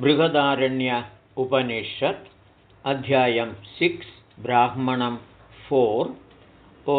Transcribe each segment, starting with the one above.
बृहदारण्य उपनिषत् अध्यायं six ब्राह्मणं four. ओ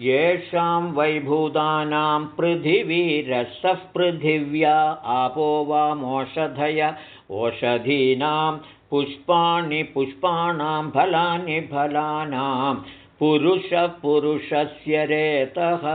येषां वैभूतानां पृथिवीरसः पृथिव्या आपो वा मोषधय ओषधीनां पुष्पाणि पुष्पाणां फलानि फलानां पुरुषपुरुषस्य रेतः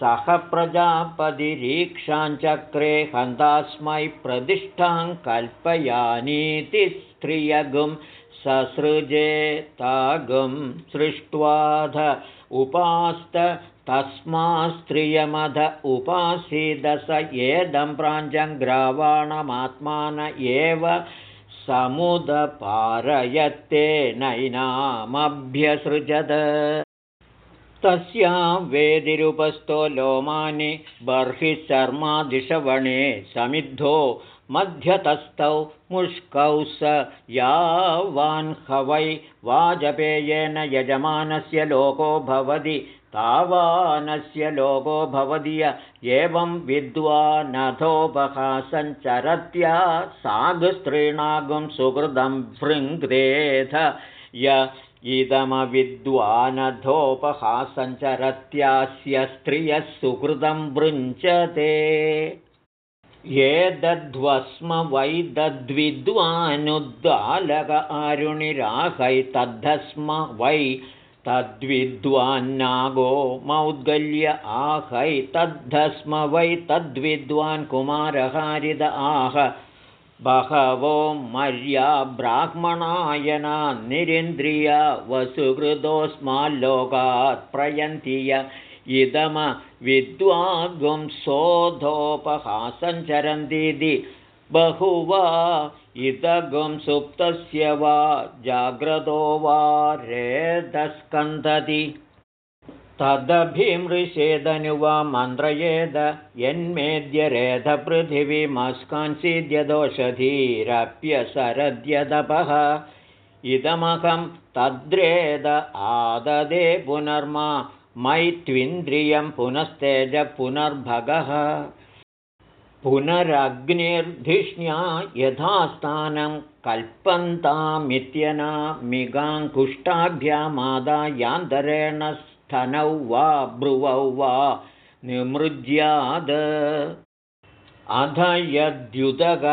सह प्रजापतिरीक्षाञ्चक्रे हन्तास्मै प्रतिष्ठां कल्पयानीति स्त्रियगुं ससृजेतागुं सृष्ट्वाध उपास्त तस्मास्त्रियमध उपासीदस येदं प्राञ्जङ्ग्रावाणमात्मान एव समुदपारयत्ते नैनामभ्यसृजद तस्यां वेदिरुपस्थो लोमानि बर्हि शर्मादिशवणे समिद्धो मध्यतस्थौ मुष्कौ स यावान् हवै वाजपेयेन यजमानस्य लोको भवति तावानस्य लोको भवदीय एवं विद्वानथोपहासञ्चरत्या सागस्त्रीणागुं सुहृदं भृङ्ग्रेध य इदमविद्वानधोपहासञ्चरत्यास्य स्त्रियः सुहृदं भृञ्चते। ये दध्वस्म वै दद्विद्वानुद्दालक आरुणिराहैतद्धस्म वै तद्विद्वान्नागो मौद्गल्य आहैतद्धस्म वै तद्विद्वान् कुमारहारिद आह बहवो मर्या ब्राह्मणायना निरिन्द्रिया वसुहृदोऽस्माल्लोकात् प्रयन्ति य इदमविद्वागुं सोऽधोपहासञ्चरन्तीति बहुवा इदगुं सुप्तस्य वा जाग्रतो वा रेदस्कन्दति तदभिमृषेदनु वा मन्त्रयेद यन्मेद्यरेधपृथिवीमस्कांसिद्यदोषधीरप्यसरद्यदपः इदमहं तद्रेद आददे पुनर्मा मैत्विन्द्रियं पुनस्तेज पुनर्भगः। पुनरग्निर्धिष्ण्या यथास्थानं कल्पन्तामित्यना स्थनौ वा ब्रुवौ वा निमृज्याद। अध यद्युदग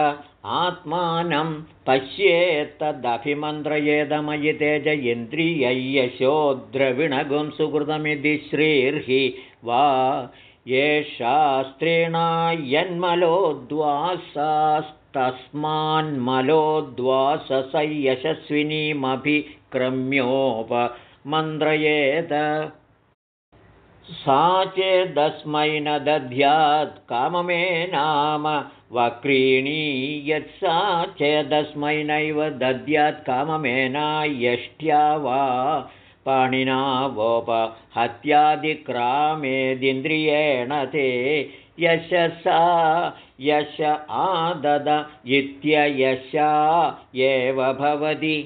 आत्मानं पश्येत्तदभिमन्त्रयेदमयि तेज इन्द्रिययशो द्रविणगुं सुकृतमिति श्रीर्हि वा। येषा स्त्रीणा यन्मलोद्वासस्तस्मान्मलोद्वाससयशस्विनीमभिक्रम्योपमन्त्रयेत सा चेदस्मै न दध्यात् काममे नाम वक्रीणी यत्सा चेदस्मै नैव दद्यात् काममेना यष्ट्या वा पाणिना वोपहत्यादिक्रामेदिन्द्रियेण ते यशसा यश आदद इत्ययशा एव भवति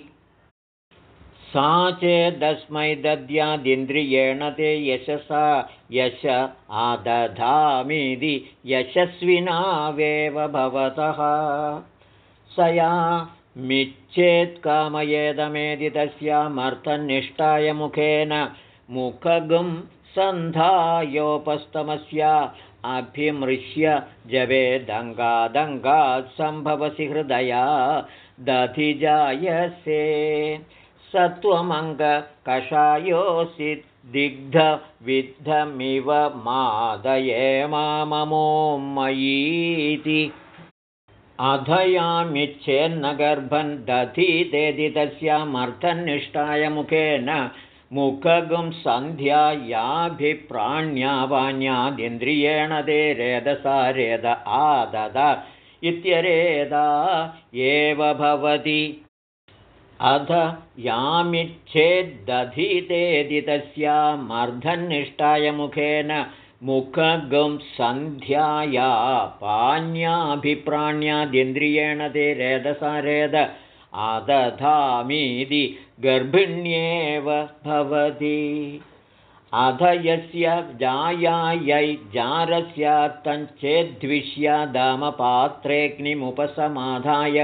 सा चेदस्मै दद्यादिन्द्रियेण ते यशसा यश आदधामिति यशस्विनावेव भवतः। स या मिच्छेत्कामयेदमेदि तस्यामर्थनिष्ठाय मुखेन मुखगुं सन्धायोपस्तमस्या अभिमृश्य जवेदङ्गादङ्गात् सम्भवसि हृदया दधिजायसे सत्त्वमङ्गकषायोऽसि दिग्धविद्धमिव मादये माममो मयीति। अधयामिच्छेन्न गर्भं दधीतेति तस्यामर्थनिष्ठाय मुखेन मुखगुं सन्ध्यायाभिप्राण्यावान्यादिन्द्रियेण ते रेदसा रेद आदद इत्यरेदा एव भवति अध यामिच्छेद्दधितेदि तस्यामर्धन्निष्ठाय मुखेन मुखगं सन्ध्याया पाण्याभिप्राण्यादिन्द्रियेण ते रेदसा रेद आदधामीति गर्भिण्येव भवति। अध यस्य जायायै जारस्य तञ्चेद्विष्यादामपात्रेऽग्निमुपसमाधाय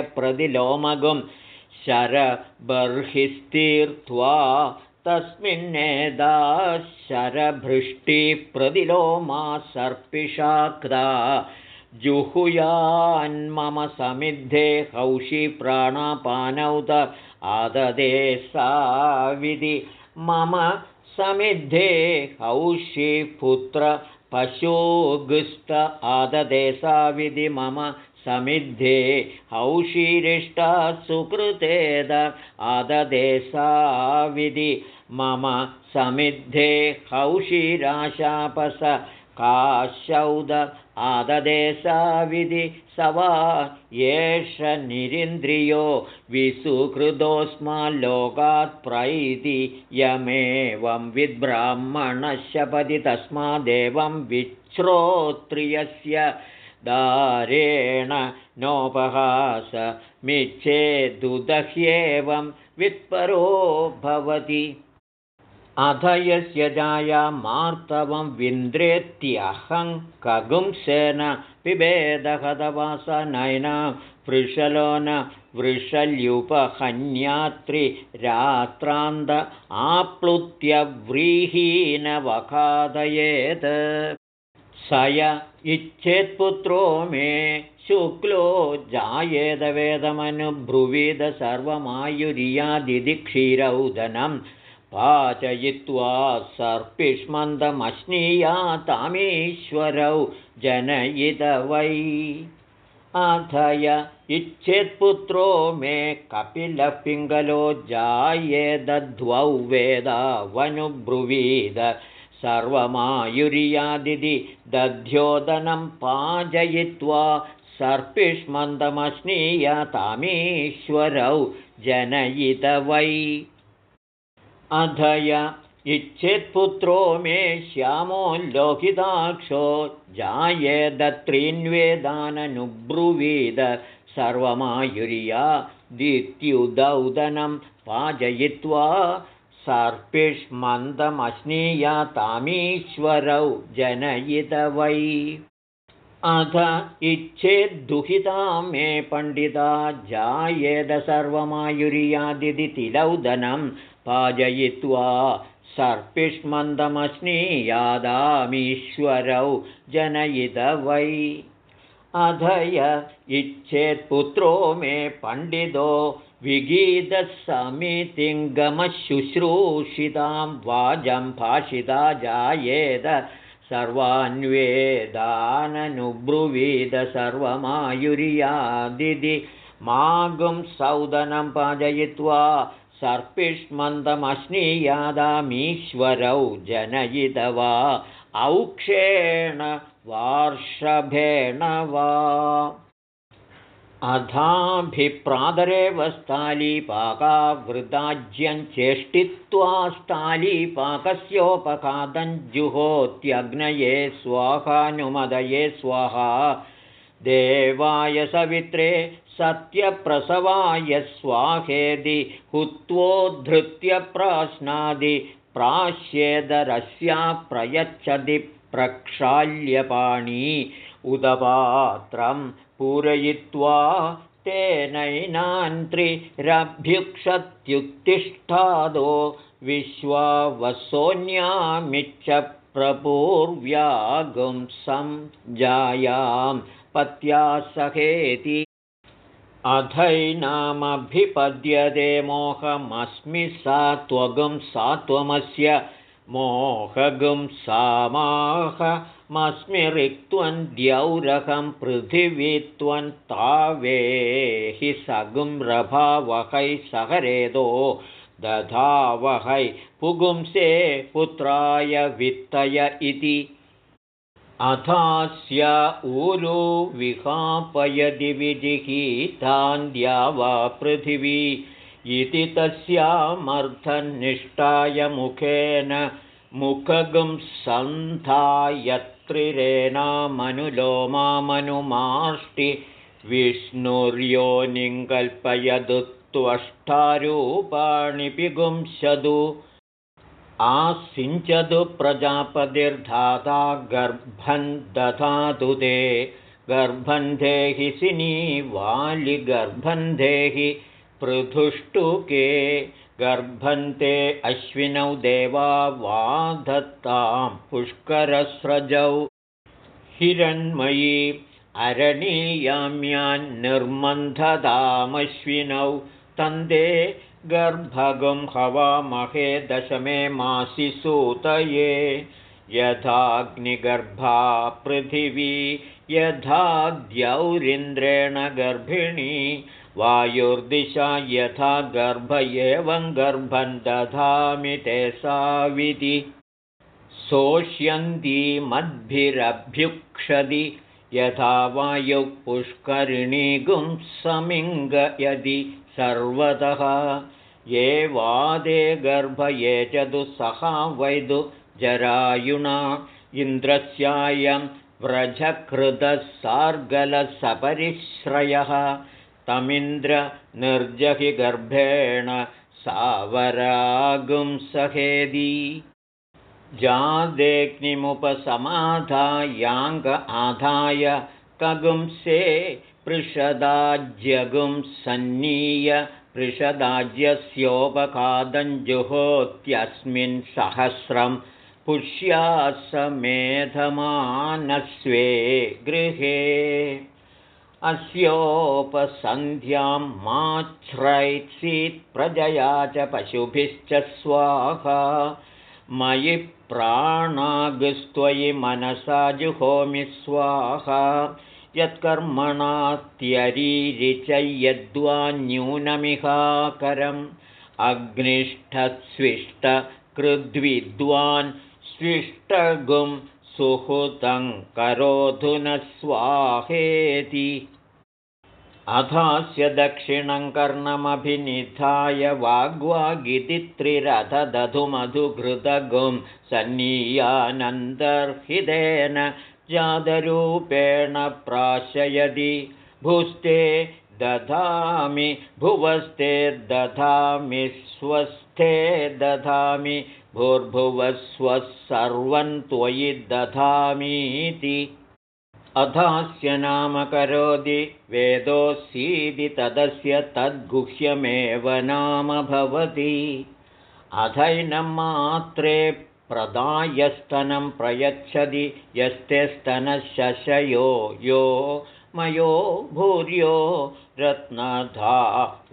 शरबर्हिस्तीर्त्वा तस्मिन्नेदा शरभृष्टिप्रतिलोमा सर्पिषाक्ता जुहुयान्मम समिद्धे हौषि प्राणापानौत आददे सा विधि मम समिद्धे हौषि पुत्र पशोगुस्त आददे सा विधि मम समिद्धे हौषीरिष्टा सुकृतेद आददे सा विधि। मम समिद्धे हौषिराशापस काशौद आददेशाविधि स वा एष निरिन्द्रियो विसुकृतोऽस्माल्लोकात् प्रैति यमेवं विद्ब्राह्मणशपदि तस्मादेवं विश्रोत्रियस्य दारेण नोपहासमिच्छेदुदह्येवं वित्परो भवति। अध यस्य जाया मार्तवं विन्द्रेत्यहं कगुंसेन पिबेदहदवासनयना वृषलो न वृषल्युपहन्यात्रिरात्रान्त आप्लुत्यव्रीहीनवखादयेत् स य इच्छेत्पुत्रो मे शुक्लो जायेदवेदमनुभ्रुवीद सर्वमायुर्यादिदि क्षीरौदनम् पाचयित्वा सर्पिष्मन्दमश्नीयातामीश्वरौ जनयित वै। अथय इच्छेत्पुत्रो मे कपिलपिङ्गलो जायेदद्वौ वेदावनुब्रुवीद सर्वमायुर्यादिदि दध्योदनं पाचयित्वा सर्पिष्मन्दमश्नीयतामीश्वरौ जनयित वै अधय इच्छेत्पुत्रो मे श्यामो लोहिताक्षो जायेदत्रीन्वेदाननुब्रुवीद सर्वमायुर्या दित्युदौदनं पाजयित्वा सर्पिष्मन्दमश्नीयातामीश्वरौ जनयित वै अथ इच्छेद्दुहिता मे पण्डिता जायेद सर्वमायुर्यादिति तिलौदनं पाजयित्वा सर्पिष्मन्दमश्नीयादामीश्वरौ जनयित वै अधय इच्छेत्पुत्रो मे पण्डितो विगीतः समितिङ्गमशुश्रूषितां वाजं भाषिता जायेद सर्वान्वेदाननुब्रुवीद सर्वमायुर्यादिदि मागुं सौदनं पाजयित्वा सर्पिष्मन्दमश्नीयादामीश्वरौ जनयित वा औक्षेण वार्षभेण वा अधाभिप्रादरेव स्थालीपाकावृताज्यं चेष्टित्वा स्थालीपाकस्योपखादं जुहोत्यग्नये स्वाहानुमदये स्वाहा। देवाय सवित्रे सत्यप्रसवाय स्वाहेदि हुत्वोद्धृत्य प्राश्नादि प्राश्येदरस्या प्रयच्छति प्रक्षाल्यपाणी। उदपात्रं पूरयित्वा तेनैनान्त्रिरभ्युक्षत्युत्तिष्ठादो विश्वावसोऽन्यामिच्छ प्रपूर्व्यागुंसं जायां पत्या सहेति अधैनामभिपद्यते मोहमस्मि सा त्वगुं सा त्वमस्य मोहगुं सामाहमस्मि रिक्त्वं द्यौरहं पृथिवी त्वं तावेहि सगुं रभावहै सहरेदो दधावहै पुगुंसे पुत्राय वित्तय इति। अथास्य ऊरु विहापयदि विजिहीतान्द्या वा पृथिवी। इति तस्यामर्थनिष्ठाय मुखेन मुखगुं सन्धायत्रिरेणामनुलोमामनुमाष्टि विष्णुर्योनिङ्कल्पयदु त्वष्टारूपाणि पिगुंसदु। आसिञ्चतु प्रजापतिर्धाता गर्भं दधातु ते। गर्भन्धेहि सिनी वालिगर्भन्धेहि पृथुष्टुके गर्भन्ते अश्विनौ देवा वा धत्तां पुष्करस्रजौ। हिरण्मयी अरणीयाम्यान्निर्मन्धतामश्विनौ तन्दे गर्भगं हवामहे दशमे मासि सूतये। यथाग्निगर्भा पृथिवी यथा द्यौरिन्द्रेण गर्भिणी वायुर्दिशा यथा गर्भ एवं गर्भं दधामि ते साविधि शोष्यन्ती मद्भिरभ्युक्षति यथा वायुः पुष्करिणीगुं समिङ्गयति सर्वतः। ये वादे गर्भ ये चतुः वैदु जरायुणा इन्द्रस्यायं व्रजकृतः सार्गलसपरिश्रयः तमिन्द्रनिर्जहि गर्भेण सावरागुंसहेदी जादेग्निमुपसमाधायाङ्ग आधाय कगुंसे पृषदाज्यगुं सन्नीय पृषदाज्यस्योपखादञ्जुहोत्यस्मिन् सहस्रं पुष्यासमेधमानस्वे गृहे अस्योपसन्ध्यां माच्छ्रैत्सीत् प्रजया च पशुभिश्च स्वाहा। मयि प्राणागस्त्वयि मनसा जुहोमि स्वाहा। यत्कर्मणा त्यरीरिच यद्वान्यूनमिहाकरम्। अग्निष्ठस्विष्टकृद्विद्वान् स्विष्टगुं सुहृतं करोतु न स्वाहेति। अथास्य दक्षिणं कर्णमभिनिधाय वाग्वागिति त्रिरथदधुमधुघृतगुं सन्नीयानन्दर्हितेन जातरूपेण प्राशयति। भुस्ते दधामि भुवस्ते दधामि स्वस्थे दधामि भूर्भुवस्वः सर्वं त्वयि दधामीति। अधास्य नाम करोति वेदोऽसीदि तदस्य तद्गुह्यमेव नाम भवति। अथैनं मात्रे प्रदायस्तनं प्रयच्छति यस्ते स्तनशशयो यो मयो भूर्यो रत्नधा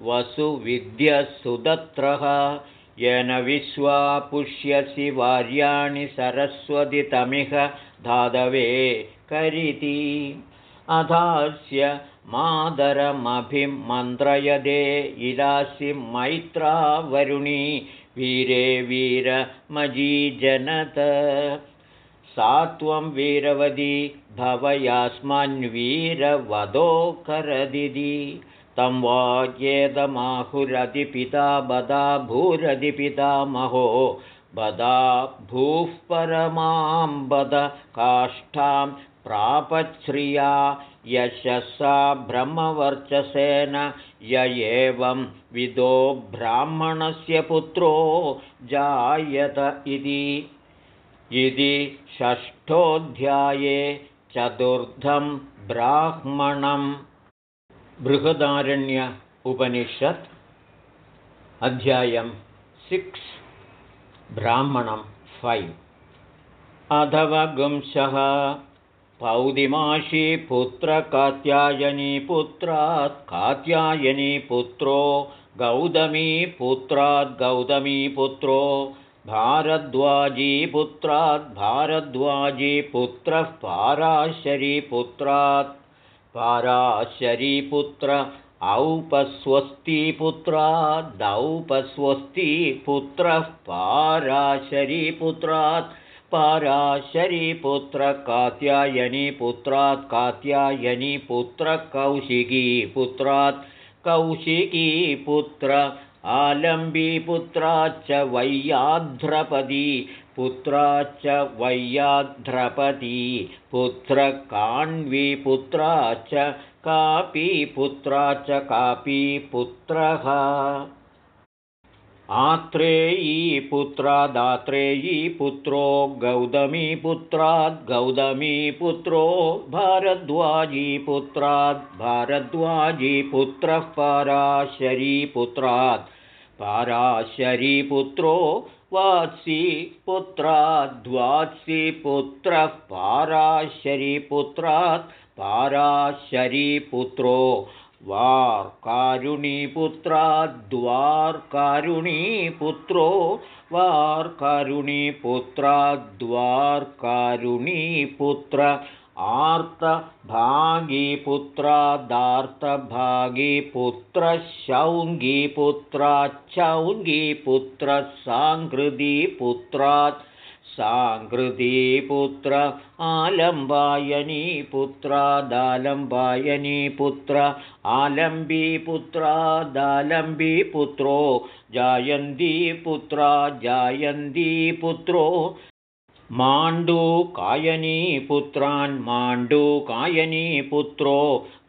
वसुविद्यसुदत्रः येन विश्वा पुष्यसि वार्याणि सरस्वतितमिह धादवे करिति। अधास्य मादरमभिमन्त्रयदे इदासि मैत्रावरुणी वीरे वीरमजीजनत सा त्वं वीरवदी भवयास्मन्वीरवदो करदिदि तं वाग्येदमाहुरधिपिता बदा भूरधिपिता महो बदा भूः परमां बद काष्ठां प्रापच्छ्रिया यशसा ब्रह्मवर्चसेन य एवं विदो ब्राह्मणस्य पुत्रो जायत इति। षष्ठोऽध्याये चतुर्थं ब्राह्मणं बृहदारण्य उपनिषत् अध्यायं सिक्स् ब्राह्मणं फैव्। अधवगुंशः पौदिमाशी पुत्रकात्यायनीपुत्रात् कात्यायनीपुत्रो गौतमीपुत्रात् गौतमीपुत्रो भारद्वाजीपुत्रात् भारद्वाजीपुत्रः पाराशरीपुत्रात् पाराशरीपुत्र औपस्वस्तिपुत्रादौपस्वस्तिपुत्रः पाराशरीपुत्रात् पाराशरीपुत्रकात्यायनीपुत्रात् कात्यायनीपुत्रकौशिकीपुत्रात् कौशिकीपुत्र आलम्बीपुत्राच्च वैयाध्रपदी पुत्राच्च वैयाध्रपदी पुत्रकाण्वीपुत्राच्च कापी पुत्राच्च कापी पुत्रः आत्रेयी पुत्रादात्रेयी पुत्रो गौतमीपुत्राद् गौतमीपुत्रो भारद्वाजी पुत्राद् भारद्वाजी पुत्रः पाराशरीपुत्रात् पाराशरीपुत्रो वात्सी पुत्राद्वात्सीपुत्रः पाराशरीपुत्रात् पाराशरीपुत्रो वार्कारुणीपुत्राद्वार्कारुणीपुत्रो वार्कारुणीपुत्राद्वार्कारुणीपुत्र आर्तभागीपुत्रादार्तभागीपुत्रशौङ्गीपुत्राच्छौङ्गीपुत्रः साङ्कृतिपुत्रात् साङ्कृतिपुत्र आलम्बायनीपुत्रादालम्बायनीपुत्र आलम्बीपुत्रादालम्बीपुत्रो जायन्तीपुत्रा जायन्तीपुत्रो माण्डूकायनीपुत्रान् माण्डूकायनीपुत्रो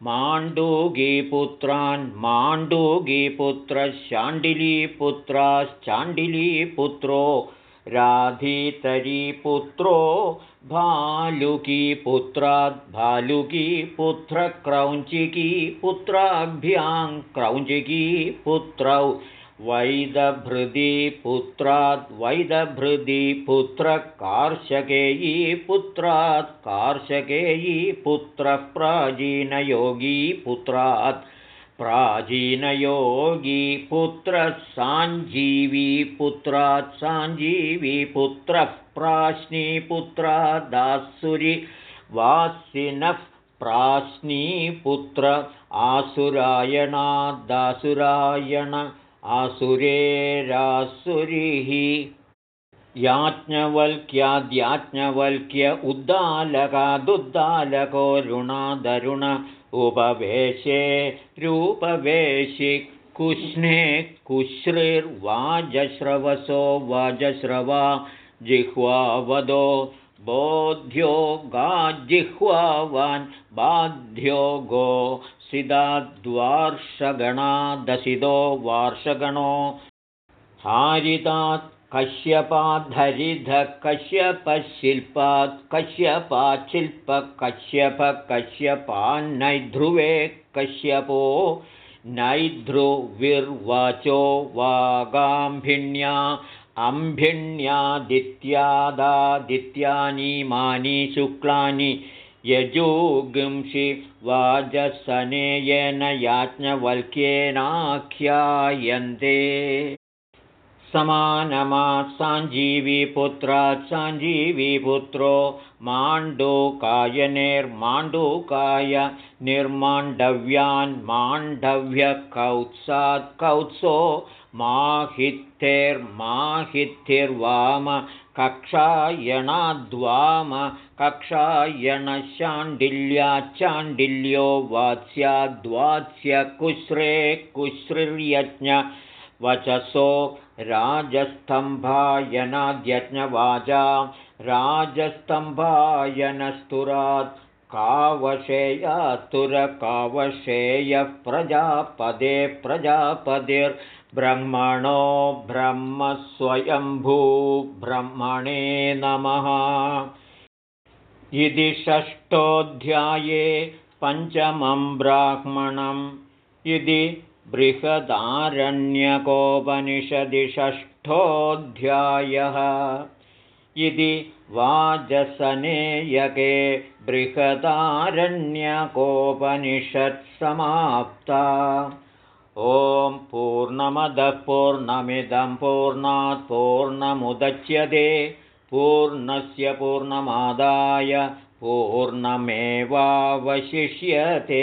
माण्डूगीपुत्रान् माण्डूगीपुत्रशाण्डिलीपुत्राश्चाण्डिलीपुत्रो राधीतरीपुत्रो भालुकीपुत्राद् भालुकीपुत्रक्रौञ्चिकीपुत्राभ्यां क्रौञ्चिकीपुत्रौ वैदभृदिपुत्राद् वैदभृदिपुत्रकार्षकेयीपुत्रात् कार्षकेयीपुत्रः प्राचीनयोगीपुत्रात् प्राचीनयोगी पुत्रः साञ्जीवीपुत्रात् साञ्जीवीपुत्रः प्राश्नीपुत्रादासुरि वासिनः प्राश्नीपुत्र आसुरायणादासुरायण आसुरेरासुरिः। याज्ञवल्क्याद्याज्ञवल्क्य उद्दालकादुद्दालकोरुणादरुण उपवेशे रूपवेशि कुष्णे कुश्रिर्वाजश्रवसो वाजश्रवा जिह्वावदो बोध्यो गाजिह्वावान् बाध्यो गो सिदाद्वार्षगणादसिदो वार्षगणो हारितात् कश्यपाद्धरिधः कश्यपशिल्पात् कश्यपाच्छिल्पकश्यपकश्यपान्नैध्रुवे कश्यपो नैध्रुविर्वाचो वागाम्भिण्या अम्भिण्यादित्यादादित्यानि शुक्लानि यजोगुंषि वाजसनेयेन याज्ञवल्क्येनाख्यायन्ते साञ्जीवीपुत्रात् साञ्जीवीपुत्रो माण्डूकायनेर्माण्डूकाय निर्माण्डव्यान् माण्डव्यकौत्सात् कौत्सो माहित्यैर्माहित्यैर्वाम कक्षायणाद्वाम कक्षायणशाण्डिल्याच्चाण्डिल्यो वात्स्याद्वात्स्यकुश्रे कुश्रिर्यज्ञ वचसो राजस्तम्भायनाद्यज्ञवाचा। राजस्तम्भायनस्तुरात् कावशेयातुरकावशेयः प्रजापदे प्रजापतिर्ब्रह्मणो ब्रह्मस्वयम्भू ब्रह्मणे नमः। इति षष्ठोऽध्याये पञ्चमं ब्राह्मणम्। इति बृहदारण्यकोपनिषदि षष्ठोऽध्यायः इति वाजसनेयके बृहदारण्यकोपनिषत्समाप्ता ॐ पूर्णमदः पूर्णमिदं पूर्णात् पूर्णमुदच्यते पूर्णस्य पूर्णमादाय पूर्णमेवावशिष्यते